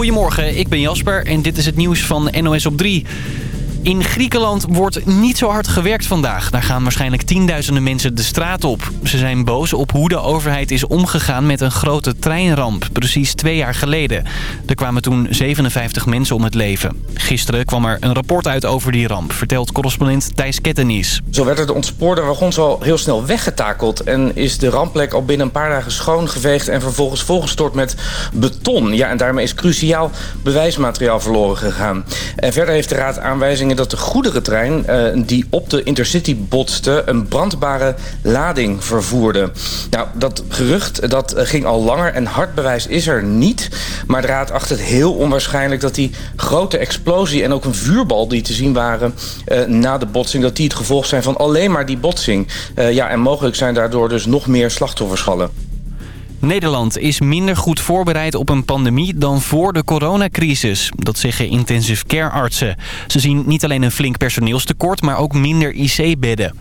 Goedemorgen, ik ben Jasper en dit is het nieuws van NOS op 3. In Griekenland wordt niet zo hard gewerkt vandaag. Daar gaan waarschijnlijk tienduizenden mensen de straat op. Ze zijn boos op hoe de overheid is omgegaan met een grote treinramp. Precies twee jaar geleden. Er kwamen toen 57 mensen om het leven. Gisteren kwam er een rapport uit over die ramp, vertelt correspondent Thijs Kettenis. Zo werden de ontspoorde wagons al heel snel weggetakeld... en is de rampplek al binnen een paar dagen schoongeveegd... en vervolgens volgestort met beton. Ja, en daarmee is cruciaal bewijsmateriaal verloren gegaan. En verder heeft de raad aanwijzingen dat de goederentrein uh, die op de Intercity botste... een brandbare lading vervoerde. Nou, dat gerucht dat eh, ging al langer en hard bewijs is er niet. Maar de raad acht het heel onwaarschijnlijk dat die grote explosie... en ook een vuurbal die te zien waren uh, na de botsing... dat die het gevolg zijn van alleen maar die botsing. Ja, en mogelijk zijn daardoor dus nog meer slachtoffers vallen. Nederland is minder goed voorbereid op een pandemie dan voor de coronacrisis. Dat zeggen intensive care artsen. Ze zien niet alleen een flink personeelstekort, maar ook minder IC-bedden.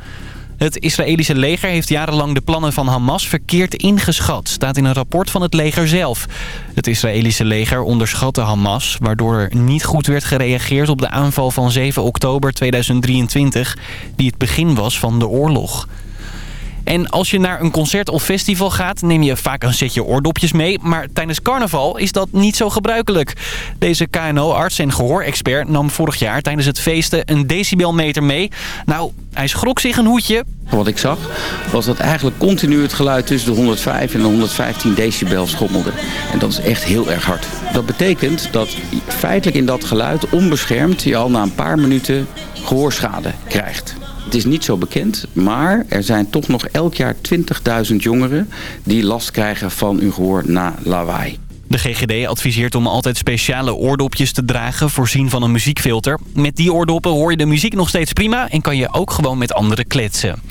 Het Israëlische leger heeft jarenlang de plannen van Hamas verkeerd ingeschat, staat in een rapport van het leger zelf. Het Israëlische leger onderschatte Hamas, waardoor er niet goed werd gereageerd op de aanval van 7 oktober 2023, die het begin was van de oorlog. En als je naar een concert of festival gaat, neem je vaak een setje oordopjes mee. Maar tijdens carnaval is dat niet zo gebruikelijk. Deze KNO-arts en gehoorexpert nam vorig jaar tijdens het feesten een decibelmeter mee. Nou, hij schrok zich een hoedje. Wat ik zag, was dat eigenlijk continu het geluid tussen de 105 en de 115 decibel schommelde. En dat is echt heel erg hard. Dat betekent dat feitelijk in dat geluid onbeschermd je al na een paar minuten gehoorschade krijgt. Het is niet zo bekend, maar er zijn toch nog elk jaar 20.000 jongeren... die last krijgen van hun gehoor na lawaai. De GGD adviseert om altijd speciale oordopjes te dragen, voorzien van een muziekfilter. Met die oordoppen hoor je de muziek nog steeds prima en kan je ook gewoon met anderen kletsen.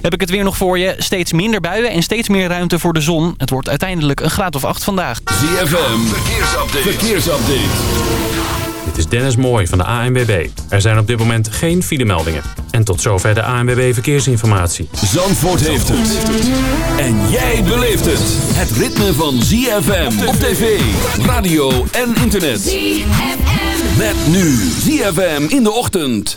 Heb ik het weer nog voor je. Steeds minder buien en steeds meer ruimte voor de zon. Het wordt uiteindelijk een graad of acht vandaag. ZFM, verkeersupdate. verkeersupdate. Dit is Dennis Mooi van de ANWB. Er zijn op dit moment geen filemeldingen. En tot zover de ANWB Verkeersinformatie. Zandvoort heeft het. En jij beleeft het. Het ritme van ZFM op tv, radio en internet. ZFM. Met nu ZFM in de ochtend.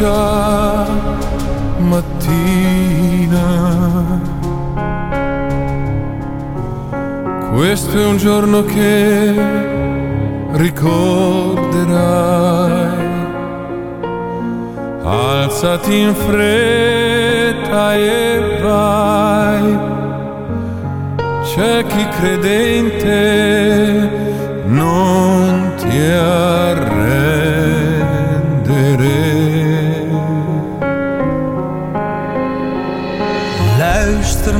già mattina. Questo è un giorno che ricorderai. Alzati in fretta e vai. C'è chi credente non ti arrendere.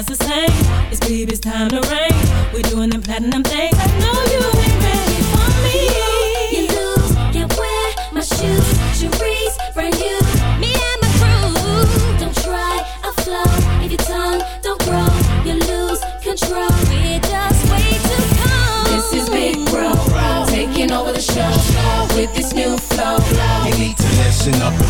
family does the same. It's baby's time to reign. We're doing them platinum things. I know you ain't ready for me. You lose, you wear my shoes, Cherise, brand new. Me and my crew. Don't try, I'll flow. If your tongue don't grow, you lose control. We're just way too cold. This is Big Bro, taking over the show with this new flow. You need to listen up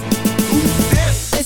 who's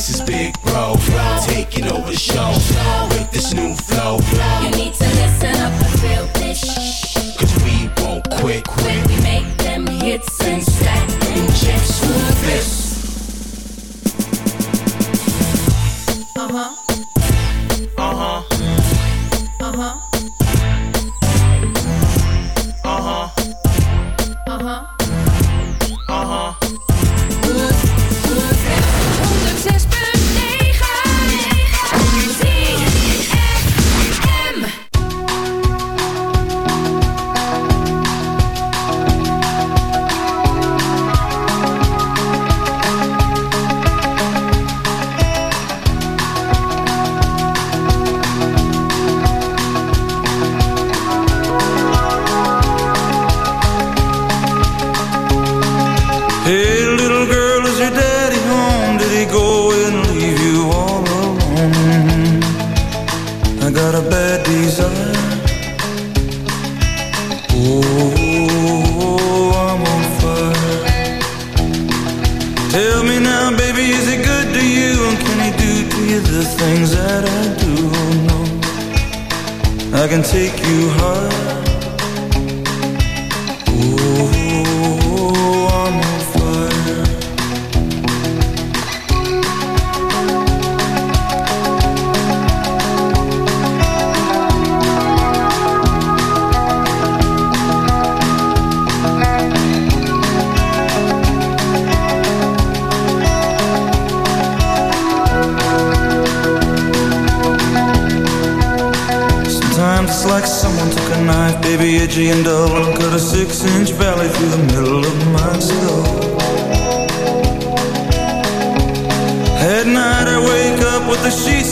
this? Is Big Bro, taking over the show with this new flow. You need to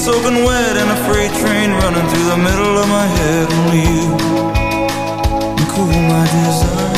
soaking wet and a freight train running through the middle of my head. Only you can cool my desire.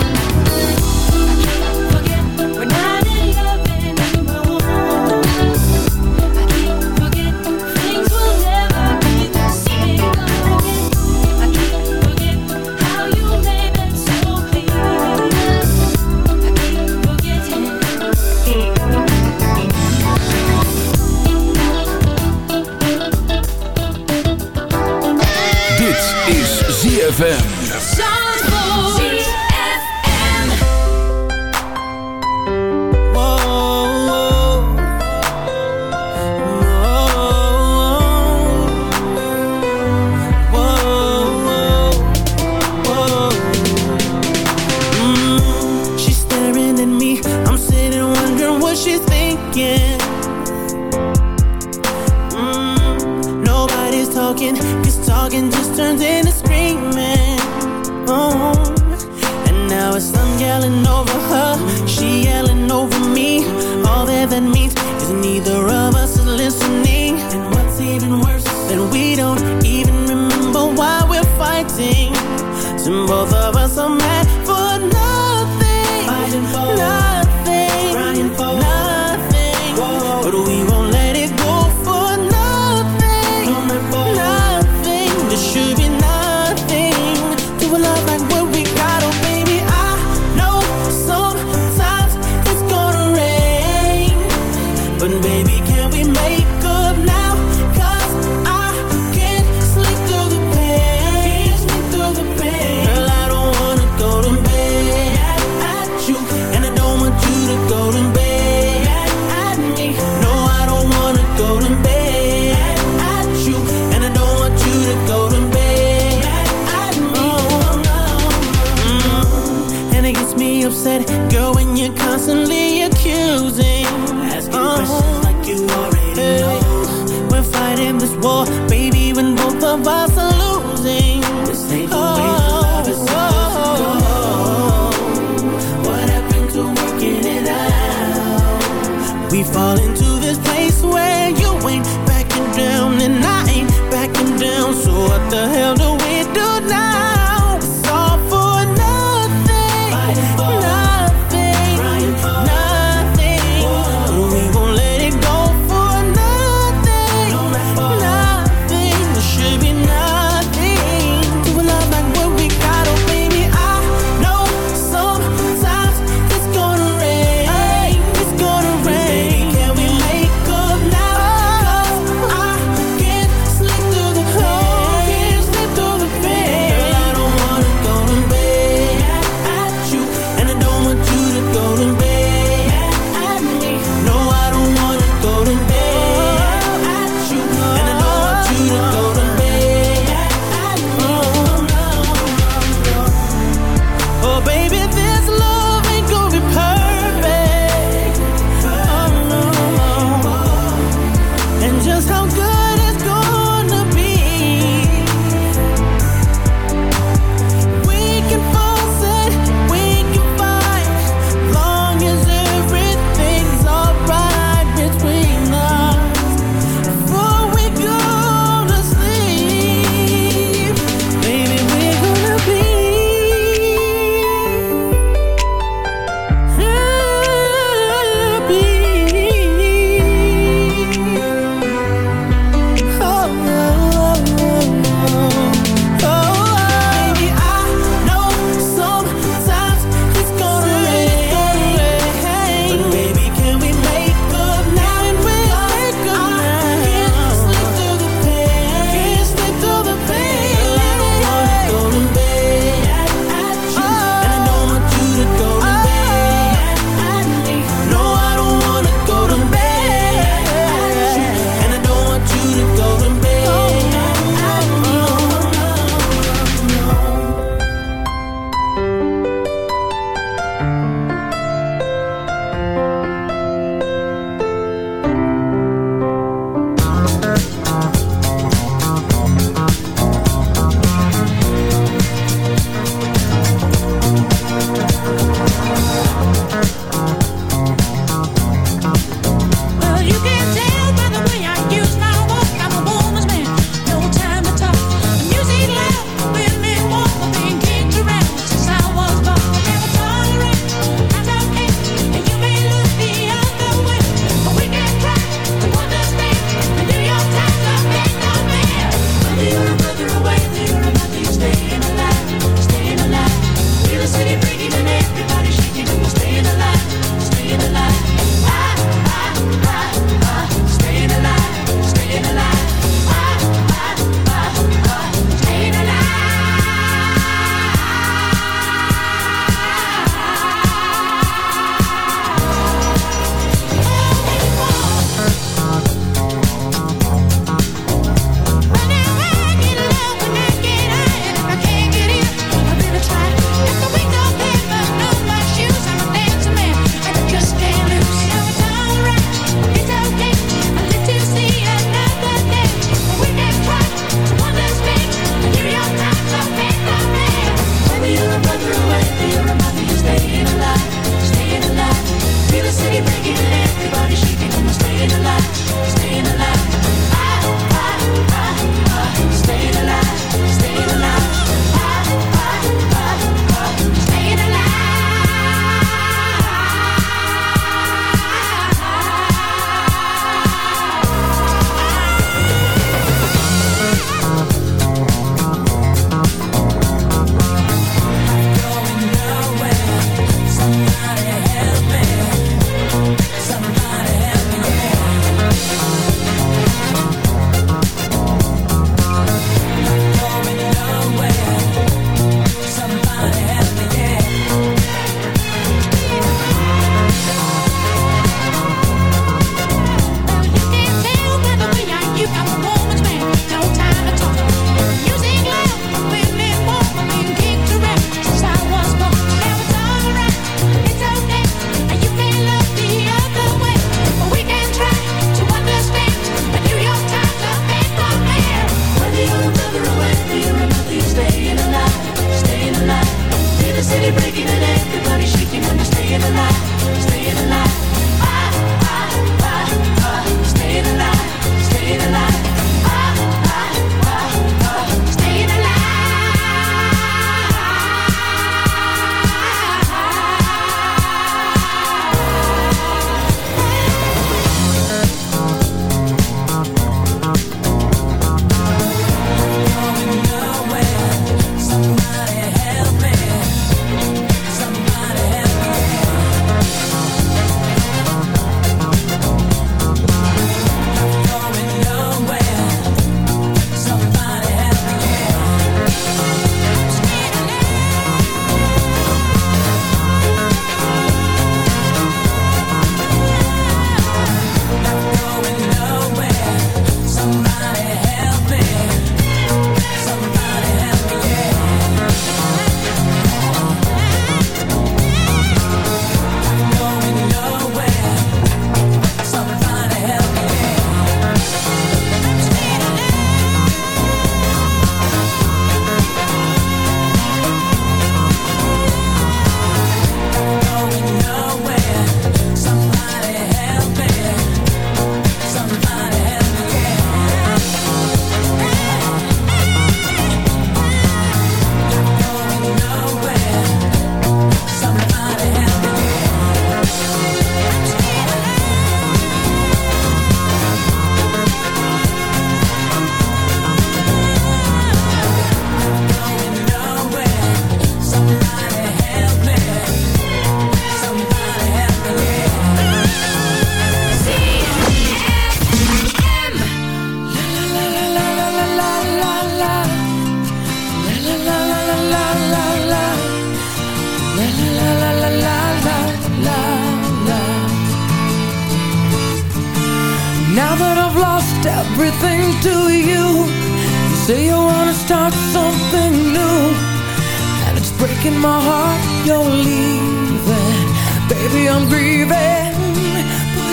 war, baby, when both of us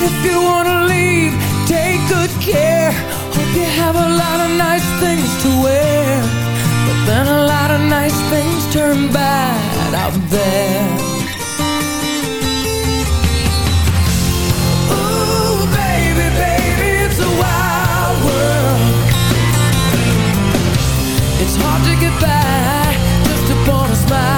if you wanna leave, take good care. Hope you have a lot of nice things to wear, but then a lot of nice things turn bad out there. Ooh, baby, baby, it's a wild world. It's hard to get by just upon a smile.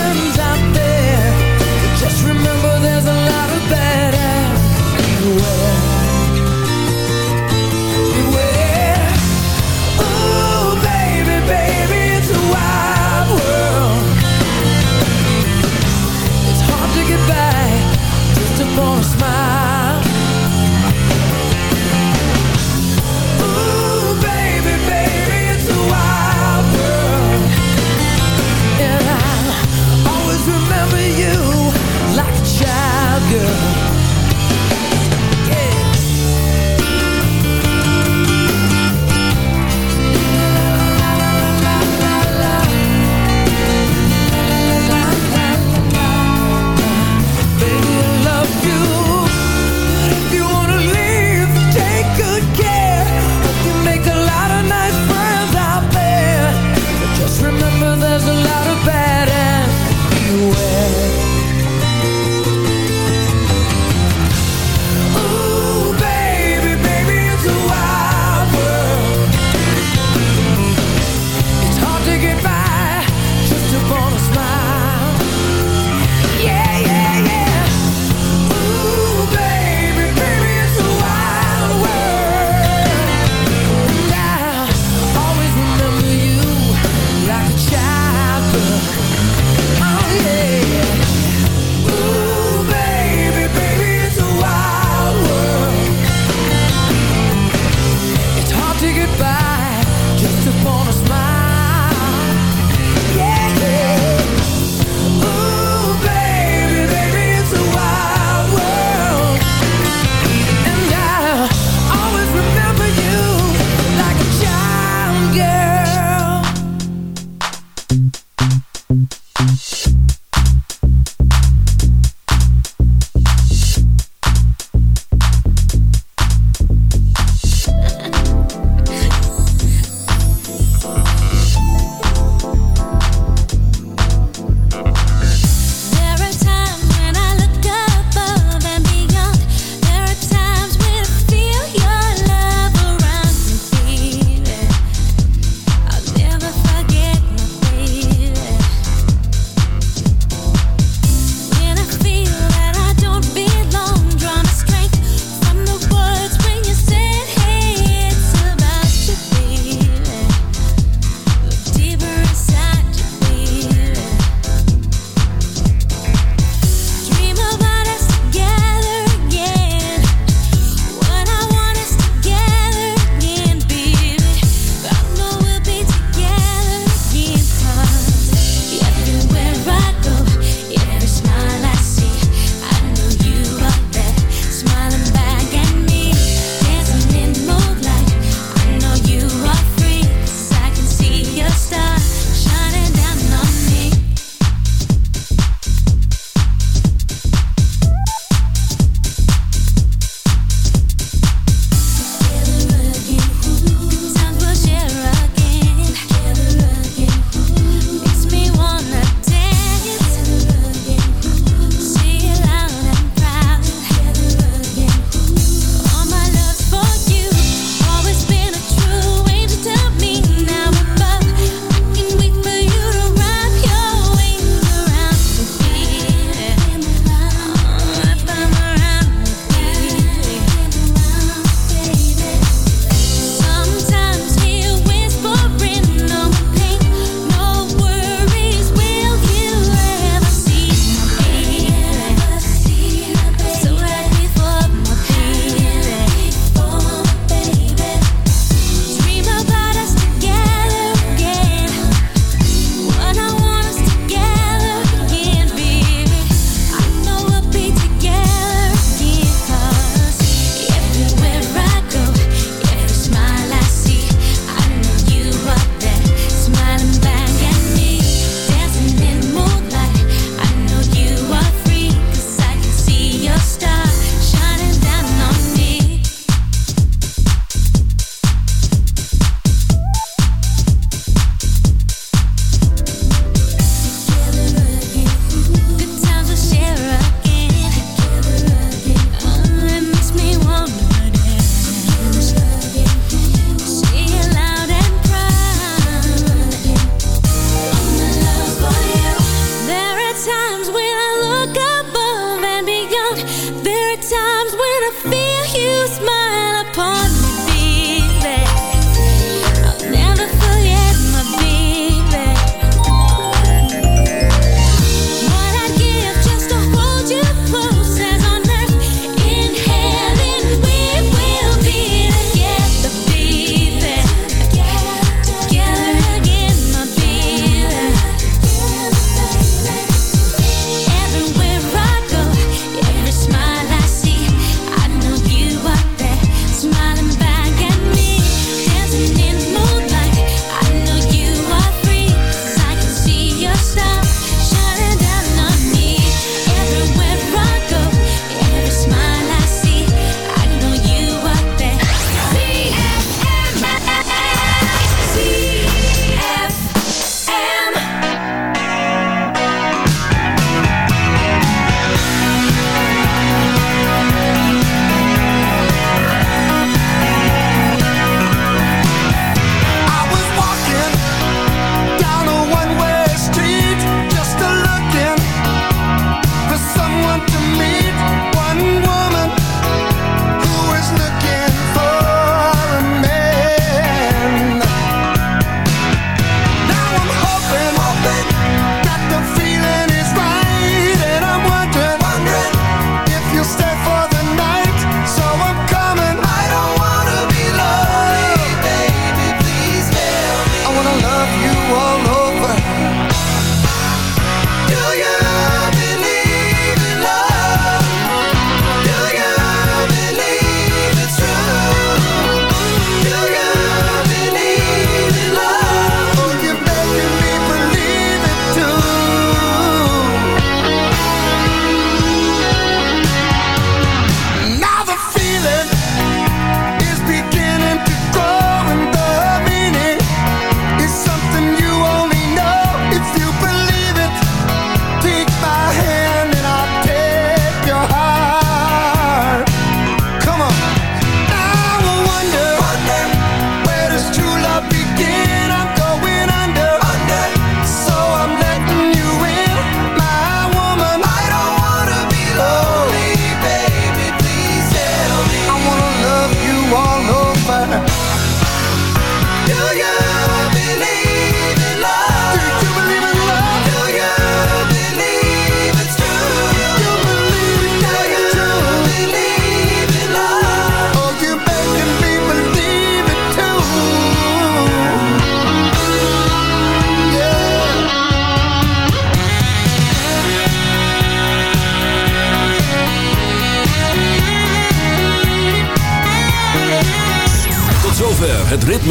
girl.